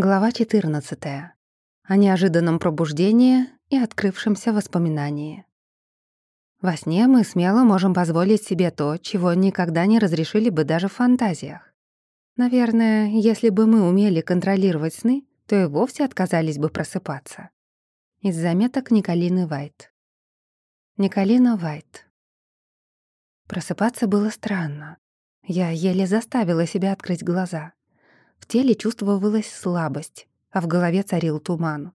Глава 14. О неожиданном пробуждении и открывшемся воспоминании. Во сне мы смело можем позволить себе то, чего никогда не разрешили бы даже в фантазиях. Наверное, если бы мы умели контролировать сны, то и вовсе отказались бы просыпаться. Из заметок Николины Вайт. Николина Вайт. Просыпаться было странно. Я еле заставила себя открыть глаза. В теле чувствовалась слабость, а в голове царил туман.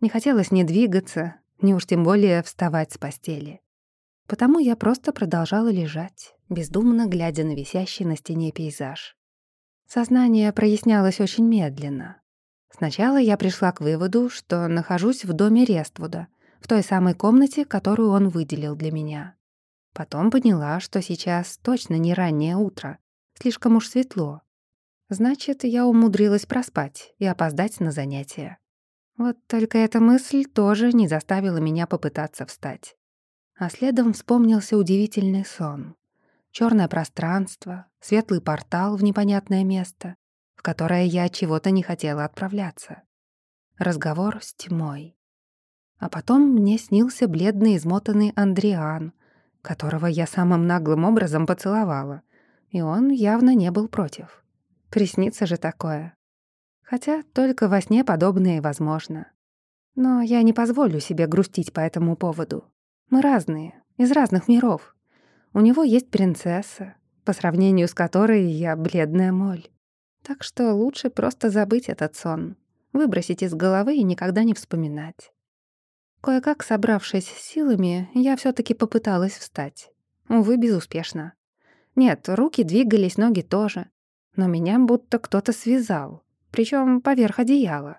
Не хотелось ни двигаться, ни уж тем более вставать с постели. Потому я просто продолжала лежать, бездумно глядя на висящий на стене пейзаж. Сознание прояснялось очень медленно. Сначала я пришла к выводу, что нахожусь в доме Рествуда, в той самой комнате, которую он выделил для меня. Потом поняла, что сейчас точно не раннее утро, слишком уж светло. Значит, я умудрилась проспать и опоздать на занятия. Вот только эта мысль тоже не заставила меня попытаться встать. А следом вспомнился удивительный сон. Черное пространство, светлый портал в непонятное место, в которое я чего-то не хотела отправляться. Разговор с тьмой. А потом мне снился бледный измотанный Андриан, которого я самым наглым образом поцеловала, и он явно не был против. Приснится же такое. Хотя только во сне подобное возможно. Но я не позволю себе грустить по этому поводу. Мы разные, из разных миров. У него есть принцесса, по сравнению с которой я бледная моль. Так что лучше просто забыть этот сон, выбросить из головы и никогда не вспоминать. Кое-как собравшись с силами, я все таки попыталась встать. Увы, безуспешно. Нет, руки двигались, ноги тоже но меня будто кто-то связал, причем поверх одеяла.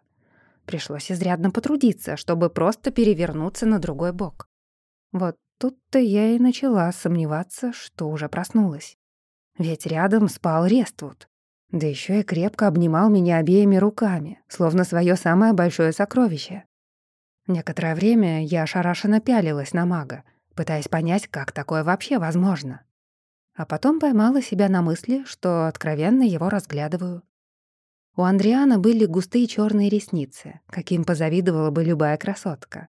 Пришлось изрядно потрудиться, чтобы просто перевернуться на другой бок. Вот тут-то я и начала сомневаться, что уже проснулась. Ведь рядом спал Рествуд. Да еще и крепко обнимал меня обеими руками, словно свое самое большое сокровище. Некоторое время я ошарашенно пялилась на мага, пытаясь понять, как такое вообще возможно а потом поймала себя на мысли, что откровенно его разглядываю. У Андриана были густые черные ресницы, каким позавидовала бы любая красотка.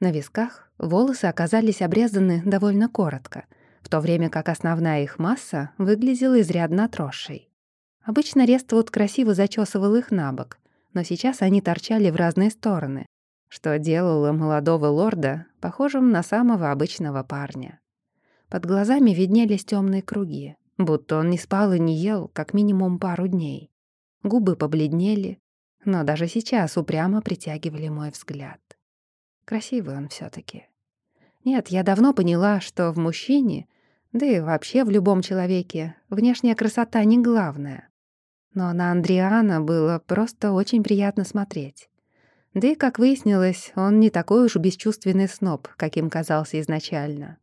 На висках волосы оказались обрезаны довольно коротко, в то время как основная их масса выглядела изрядно отросшей. Обычно Рествуд красиво зачесывал их на бок, но сейчас они торчали в разные стороны, что делало молодого лорда похожим на самого обычного парня. Под глазами виднелись темные круги, будто он не спал и не ел как минимум пару дней. Губы побледнели, но даже сейчас упрямо притягивали мой взгляд. Красивый он все таки Нет, я давно поняла, что в мужчине, да и вообще в любом человеке, внешняя красота не главное. Но на Андриана было просто очень приятно смотреть. Да и, как выяснилось, он не такой уж бесчувственный сноб, каким казался изначально.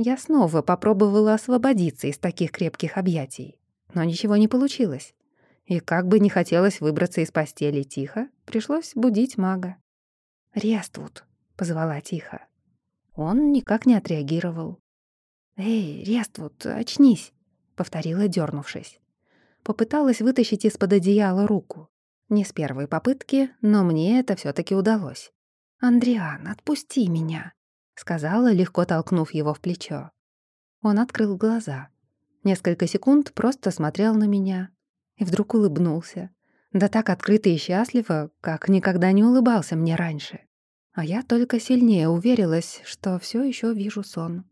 Я снова попробовала освободиться из таких крепких объятий, но ничего не получилось. И как бы не хотелось выбраться из постели тихо, пришлось будить мага. «Рествуд», — позвала тихо. Он никак не отреагировал. «Эй, Рествуд, очнись», — повторила, дернувшись. Попыталась вытащить из-под одеяла руку. Не с первой попытки, но мне это все таки удалось. «Андриан, отпусти меня», сказала, легко толкнув его в плечо. Он открыл глаза. Несколько секунд просто смотрел на меня и вдруг улыбнулся. Да так открыто и счастливо, как никогда не улыбался мне раньше. А я только сильнее уверилась, что все еще вижу сон.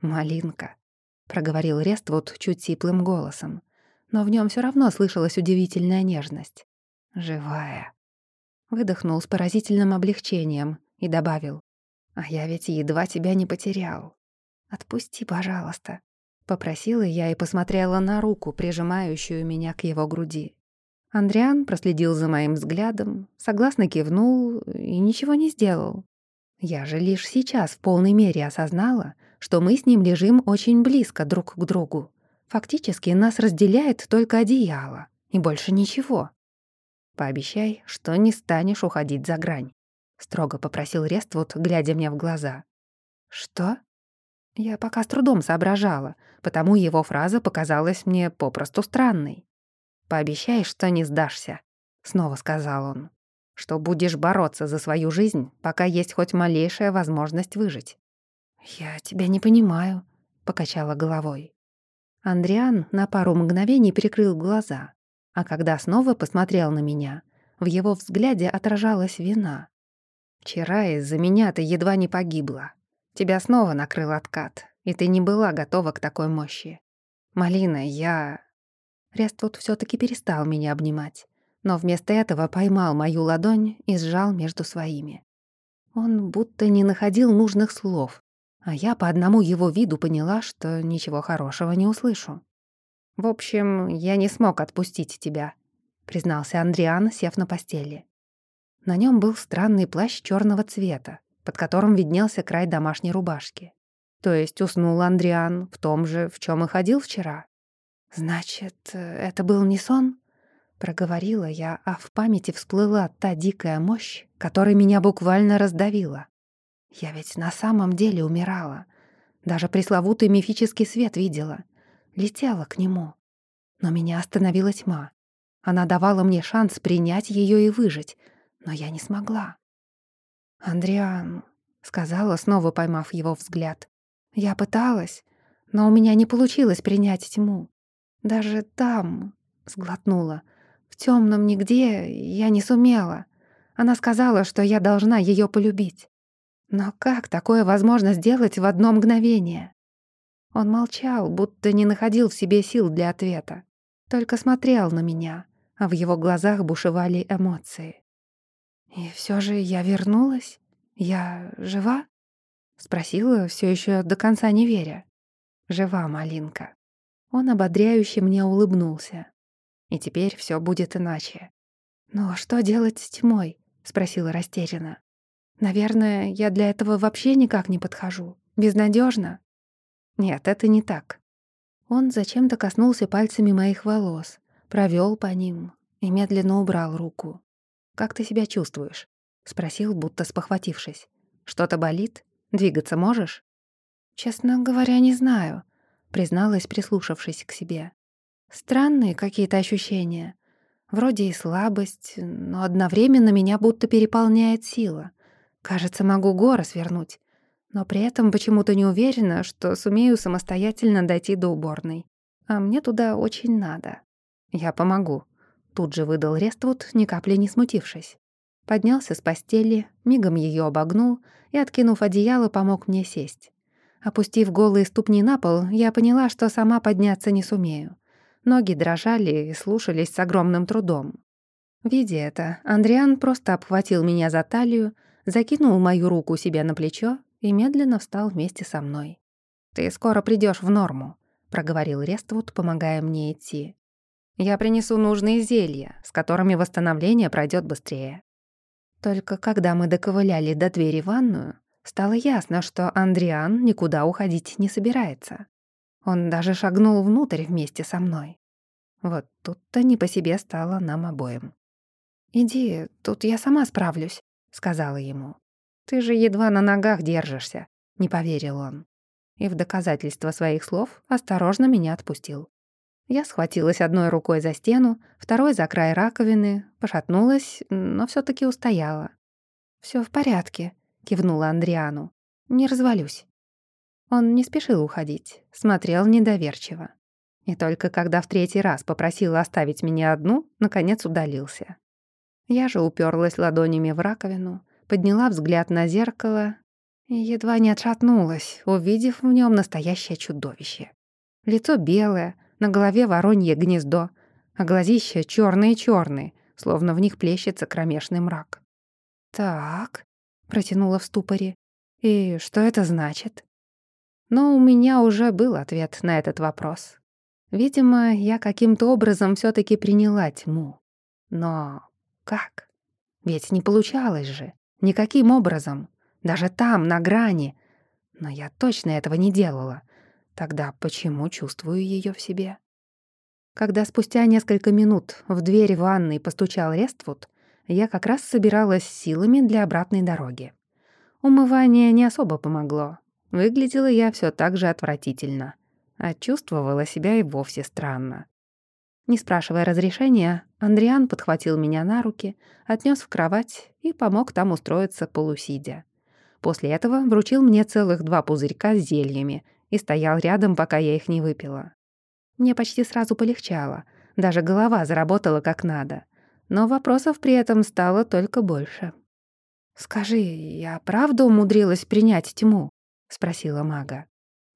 «Малинка», — проговорил Рествуд чуть сиплым голосом, но в нем все равно слышалась удивительная нежность. «Живая». Выдохнул с поразительным облегчением и добавил. А я ведь едва тебя не потерял. Отпусти, пожалуйста. Попросила я и посмотрела на руку, прижимающую меня к его груди. Андриан проследил за моим взглядом, согласно кивнул и ничего не сделал. Я же лишь сейчас в полной мере осознала, что мы с ним лежим очень близко друг к другу. Фактически нас разделяет только одеяло, и больше ничего. Пообещай, что не станешь уходить за грань. — строго попросил Рествуд, глядя мне в глаза. «Что?» Я пока с трудом соображала, потому его фраза показалась мне попросту странной. «Пообещай, что не сдашься», — снова сказал он, «что будешь бороться за свою жизнь, пока есть хоть малейшая возможность выжить». «Я тебя не понимаю», — покачала головой. Андриан на пару мгновений прикрыл глаза, а когда снова посмотрел на меня, в его взгляде отражалась вина. «Вчера из-за меня ты едва не погибла. Тебя снова накрыл откат, и ты не была готова к такой мощи. Малина, я...» Рествуд все таки перестал меня обнимать, но вместо этого поймал мою ладонь и сжал между своими. Он будто не находил нужных слов, а я по одному его виду поняла, что ничего хорошего не услышу. «В общем, я не смог отпустить тебя», — признался Андриан, сев на постели. На нем был странный плащ черного цвета, под которым виднелся край домашней рубашки. То есть уснул Андриан в том же, в чем и ходил вчера. «Значит, это был не сон?» Проговорила я, а в памяти всплыла та дикая мощь, которая меня буквально раздавила. Я ведь на самом деле умирала. Даже пресловутый мифический свет видела. Летела к нему. Но меня остановила тьма. Она давала мне шанс принять ее и выжить, но я не смогла. «Андриан», — сказала, снова поймав его взгляд, — «я пыталась, но у меня не получилось принять тьму. Даже там, — сглотнула, — в темном нигде я не сумела. Она сказала, что я должна ее полюбить. Но как такое возможно сделать в одно мгновение? Он молчал, будто не находил в себе сил для ответа. Только смотрел на меня, а в его глазах бушевали эмоции. «И все же я вернулась? Я жива?» Спросила, все еще до конца не веря. «Жива, малинка». Он ободряюще мне улыбнулся. «И теперь все будет иначе». «Но что делать с тьмой?» — спросила растерянно. Наверное, я для этого вообще никак не подхожу. Безнадежно. Нет, это не так. Он зачем-то коснулся пальцами моих волос, провел по ним и медленно убрал руку. «Как ты себя чувствуешь?» — спросил, будто спохватившись. «Что-то болит? Двигаться можешь?» «Честно говоря, не знаю», — призналась, прислушавшись к себе. «Странные какие-то ощущения. Вроде и слабость, но одновременно меня будто переполняет сила. Кажется, могу горы свернуть, но при этом почему-то не уверена, что сумею самостоятельно дойти до уборной. А мне туда очень надо. Я помогу. Тут же выдал Рествуд, ни капли не смутившись. Поднялся с постели, мигом ее обогнул и, откинув одеяло, помог мне сесть. Опустив голые ступни на пол, я поняла, что сама подняться не сумею. Ноги дрожали и слушались с огромным трудом. Видя это, Андриан просто обхватил меня за талию, закинул мою руку себе на плечо и медленно встал вместе со мной. «Ты скоро придешь в норму», — проговорил Рествуд, помогая мне идти. «Я принесу нужные зелья, с которыми восстановление пройдет быстрее». Только когда мы доковыляли до двери ванную, стало ясно, что Андриан никуда уходить не собирается. Он даже шагнул внутрь вместе со мной. Вот тут-то не по себе стало нам обоим. «Иди, тут я сама справлюсь», — сказала ему. «Ты же едва на ногах держишься», — не поверил он. И в доказательство своих слов осторожно меня отпустил. Я схватилась одной рукой за стену, второй за край раковины, пошатнулась, но все таки устояла. Все в порядке», — кивнула Андриану. «Не развалюсь». Он не спешил уходить, смотрел недоверчиво. И только когда в третий раз попросила оставить меня одну, наконец удалился. Я же уперлась ладонями в раковину, подняла взгляд на зеркало и едва не отшатнулась, увидев в нем настоящее чудовище. Лицо белое, на голове воронье гнездо, а глазища черные черные словно в них плещется кромешный мрак. «Так», — протянула в ступоре, — «и что это значит?» Но у меня уже был ответ на этот вопрос. Видимо, я каким-то образом все таки приняла тьму. Но как? Ведь не получалось же. Никаким образом. Даже там, на грани. Но я точно этого не делала. Тогда почему чувствую ее в себе? Когда спустя несколько минут в дверь ванной постучал Рествуд, я как раз собиралась силами для обратной дороги. Умывание не особо помогло. Выглядела я все так же отвратительно, а чувствовала себя и вовсе странно. Не спрашивая разрешения, Андриан подхватил меня на руки, отнес в кровать и помог там устроиться полусидя. После этого вручил мне целых два пузырька с зельями и стоял рядом, пока я их не выпила. Мне почти сразу полегчало, даже голова заработала как надо. Но вопросов при этом стало только больше. «Скажи, я правда умудрилась принять тьму?» — спросила мага.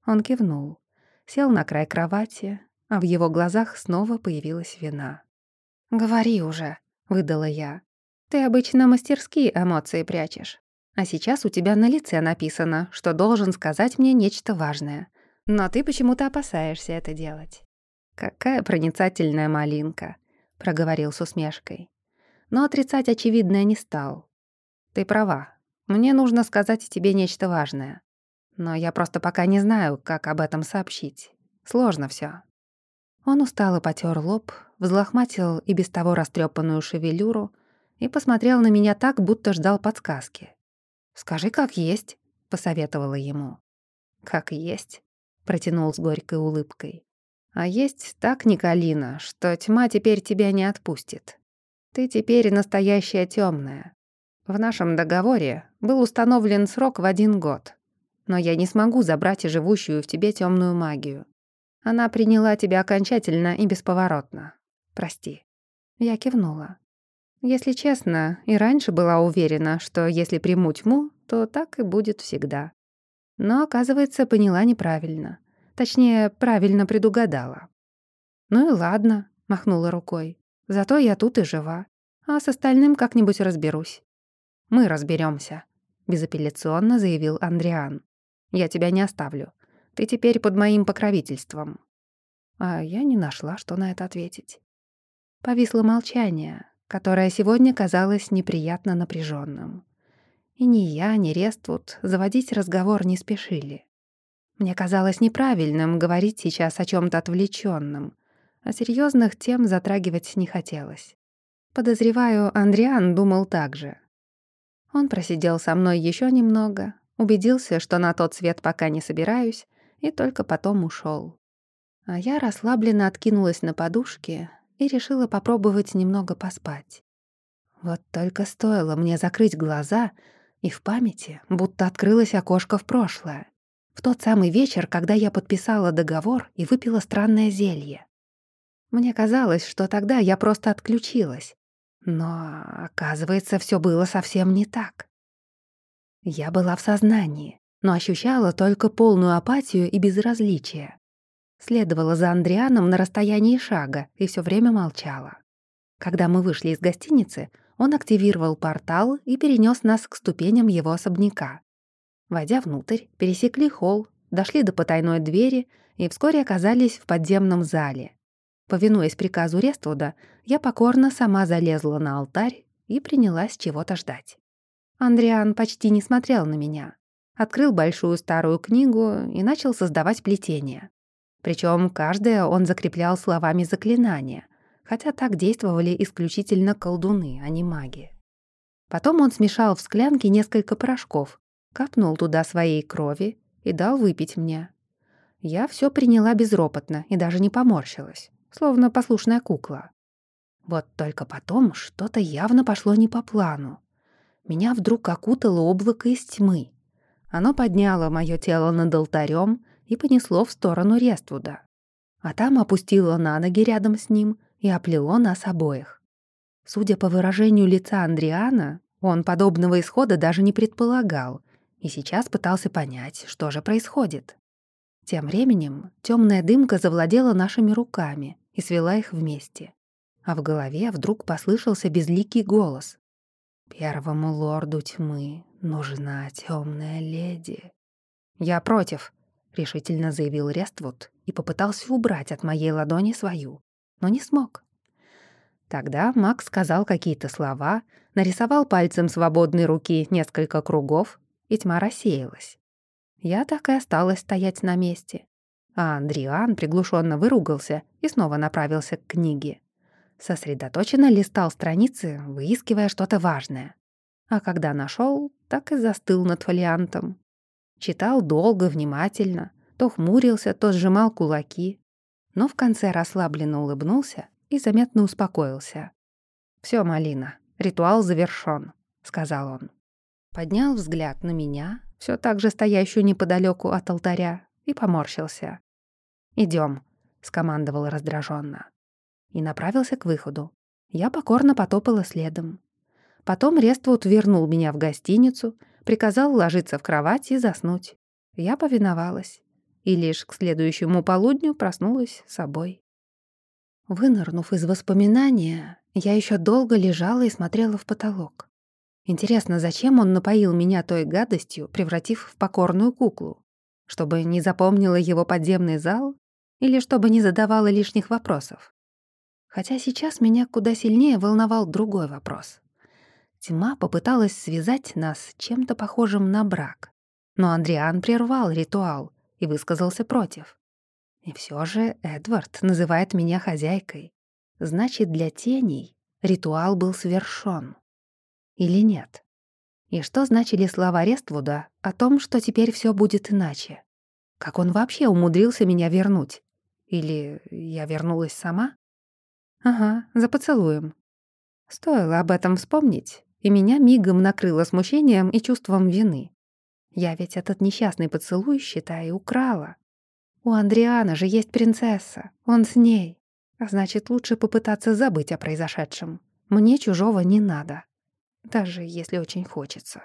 Он кивнул, сел на край кровати, а в его глазах снова появилась вина. «Говори уже», — выдала я. «Ты обычно мастерские эмоции прячешь. А сейчас у тебя на лице написано, что должен сказать мне нечто важное. Но ты почему-то опасаешься это делать». «Какая проницательная малинка», — проговорил с усмешкой. Но отрицать очевидное не стал. «Ты права. Мне нужно сказать тебе нечто важное. Но я просто пока не знаю, как об этом сообщить. Сложно все. Он устало потер лоб, взлохматил и без того растрепанную шевелюру и посмотрел на меня так, будто ждал подсказки. «Скажи, как есть», — посоветовала ему. «Как есть», — протянул с горькой улыбкой. «А есть так, Николина, что тьма теперь тебя не отпустит. Ты теперь настоящая темная. В нашем договоре был установлен срок в один год. Но я не смогу забрать живущую в тебе темную магию. Она приняла тебя окончательно и бесповоротно. Прости». Я кивнула. Если честно, и раньше была уверена, что если приму тьму, то так и будет всегда. Но, оказывается, поняла неправильно. Точнее, правильно предугадала. «Ну и ладно», — махнула рукой. «Зато я тут и жива. А с остальным как-нибудь разберусь». «Мы разберемся, безапелляционно заявил Андриан. «Я тебя не оставлю. Ты теперь под моим покровительством». А я не нашла, что на это ответить. Повисло молчание, которое сегодня казалось неприятно напряженным. И ни я, ни Рествуд заводить разговор не спешили. Мне казалось неправильным говорить сейчас о чем то отвлеченном, а серьезных тем затрагивать не хотелось. Подозреваю, Андриан думал так же. Он просидел со мной еще немного, убедился, что на тот свет пока не собираюсь, и только потом ушел. А я расслабленно откинулась на подушке и решила попробовать немного поспать. Вот только стоило мне закрыть глаза, и в памяти будто открылось окошко в прошлое. В тот самый вечер, когда я подписала договор и выпила странное зелье. Мне казалось, что тогда я просто отключилась. Но, оказывается, все было совсем не так. Я была в сознании, но ощущала только полную апатию и безразличие. Следовала за Андрианом на расстоянии шага и все время молчала. Когда мы вышли из гостиницы, он активировал портал и перенес нас к ступеням его особняка. Войдя внутрь, пересекли холл, дошли до потайной двери и вскоре оказались в подземном зале. Повинуясь приказу Рествуда, я покорно сама залезла на алтарь и принялась чего-то ждать. Андриан почти не смотрел на меня. Открыл большую старую книгу и начал создавать плетение. Причем каждое он закреплял словами заклинания, хотя так действовали исключительно колдуны, а не маги. Потом он смешал в склянке несколько порошков, капнул туда своей крови и дал выпить мне. Я все приняла безропотно и даже не поморщилась, словно послушная кукла. Вот только потом что-то явно пошло не по плану меня вдруг окутало облако из тьмы. Оно подняло мое тело над алтарем и понесло в сторону Рествуда. А там опустило на ноги рядом с ним и оплело нас обоих. Судя по выражению лица Андриана, он подобного исхода даже не предполагал и сейчас пытался понять, что же происходит. Тем временем темная дымка завладела нашими руками и свела их вместе. А в голове вдруг послышался безликий голос. Первому лорду тьмы нужна темная леди. Я против, решительно заявил Рествуд и попытался убрать от моей ладони свою, но не смог. Тогда Макс сказал какие-то слова, нарисовал пальцем свободной руки несколько кругов, и тьма рассеялась. Я так и осталась стоять на месте. А Андриан приглушенно выругался и снова направился к книге сосредоточенно листал страницы, выискивая что-то важное. А когда нашел, так и застыл над фолиантом. Читал долго, внимательно, то хмурился, то сжимал кулаки, но в конце расслабленно улыбнулся и заметно успокоился. Все, Малина, ритуал завершён», — сказал он. Поднял взгляд на меня, все так же стоящую неподалеку от алтаря, и поморщился. Идем, скомандовал раздраженно. И направился к выходу. Я покорно потопала следом. Потом Рествуд вернул меня в гостиницу, приказал ложиться в кровать и заснуть. Я повиновалась. И лишь к следующему полудню проснулась собой. Вынырнув из воспоминания, я еще долго лежала и смотрела в потолок. Интересно, зачем он напоил меня той гадостью, превратив в покорную куклу? Чтобы не запомнила его подземный зал или чтобы не задавала лишних вопросов? Хотя сейчас меня куда сильнее волновал другой вопрос. Тьма попыталась связать нас чем-то похожим на брак. Но Андриан прервал ритуал и высказался против. И все же Эдвард называет меня хозяйкой. Значит, для теней ритуал был совершён. Или нет? И что значили слова Рествуда о том, что теперь все будет иначе? Как он вообще умудрился меня вернуть? Или я вернулась сама? Ага, за поцелуем. Стоило об этом вспомнить, и меня мигом накрыло смущением и чувством вины. Я ведь этот несчастный поцелуй, считай, украла. У Андриана же есть принцесса, он с ней. А значит, лучше попытаться забыть о произошедшем. Мне чужого не надо, даже если очень хочется.